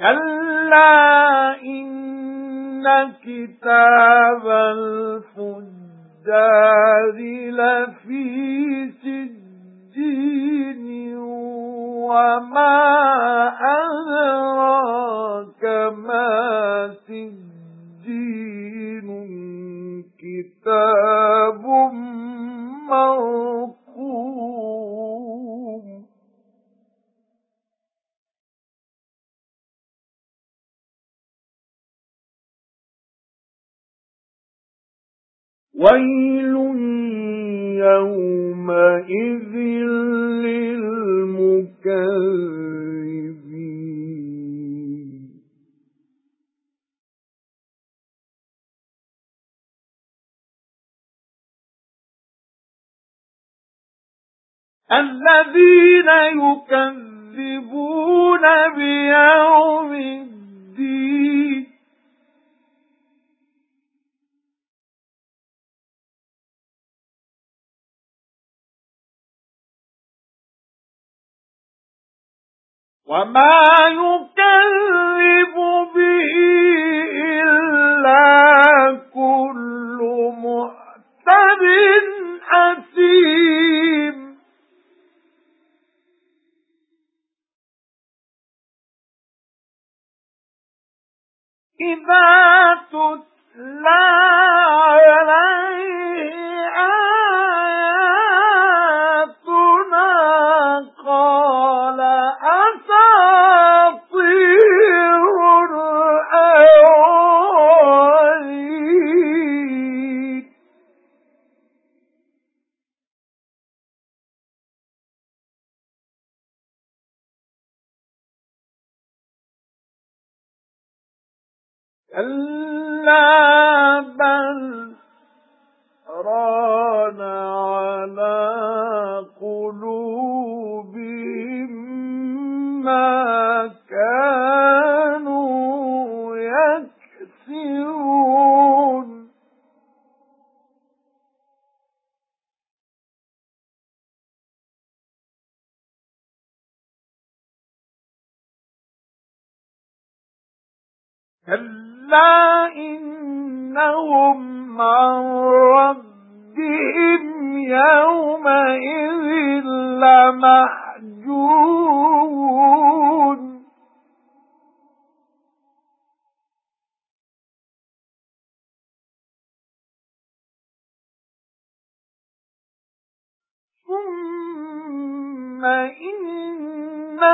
كَلَّا إِنَّ كِتَابَ الْفُجَّارِ لَفِي سِجِّينٍ وَمَا أَدْرَاكَ مَا وَيْلٌ يَوْمَئِذٍ لِّلْمُكَذِّبِينَ الَّذِينَ يُكَذِّبُونَ بِيَوْمِ الدِّينِ وَمَا يُكَذِّبُ بِهِ إِلَّا كُلُّ مُعْتَدٍ أَثِيمٍ. إِذَا تُتْلَى كَلَّا بَلْ رَانَ عَلَى قُلُوبِهِم مَّا كَانُوا يَكْسِبُونَ. كَلَّا كَلَّا إِنَّهُمْ عَن رَّبِّهِمْ يَوْمَئِذٍ لَّمَحْجُوبُونَ. ثُمَّ إِنَّهُمْ